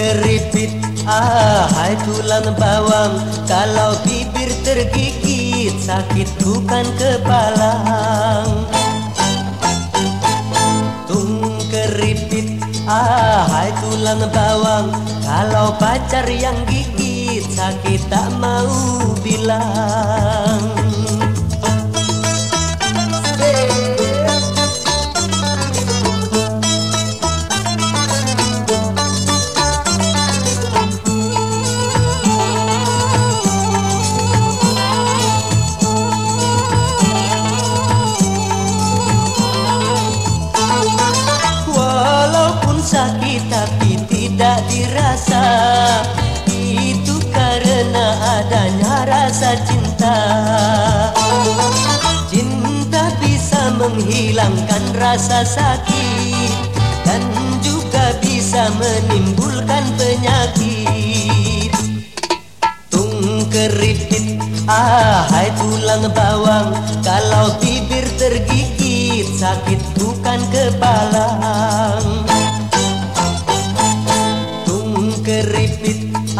keripit Ahai tulang bawang. Kalau bibir tergigit Sakit bukan kepala Tung keripit Ahai tulang bawang. Kalau pacar yang gigit Sakit tak mau bilang sakit tapi tidak dirasa. Itu karena adanya rasa cinta. Cinta bisa menghilangkan rasa sakit Dan juga bisa menimbulkan penyakit. Tung keripit, ahai tulang bawang Kalau bibir tergigit, sakit bukan kepala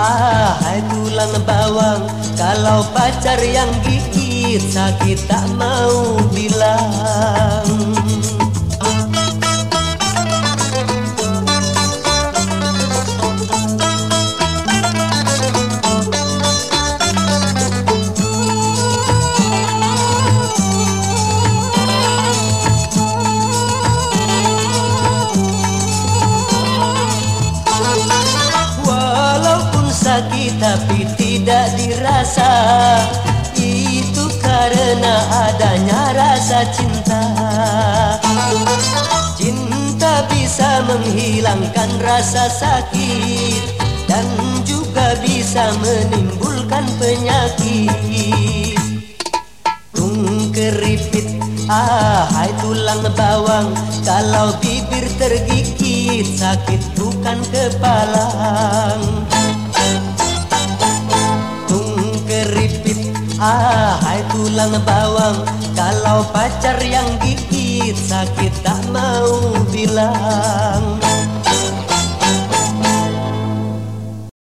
Ahai tulang bawang Kalau pacar yang gigit Sakit tak mau bilang sakit tapi tidak dirasa. Itu karena adanya rasa cinta. Cinta bisa menghilangkan rasa sakit Dan juga bisa menimbulkan penyakit. Tung keripit Ahai tulang bawang Kalau bibir tergigit Sakit bukan kepala tulang bawang. Kalau pacar yang gigit sakit tak mau bilang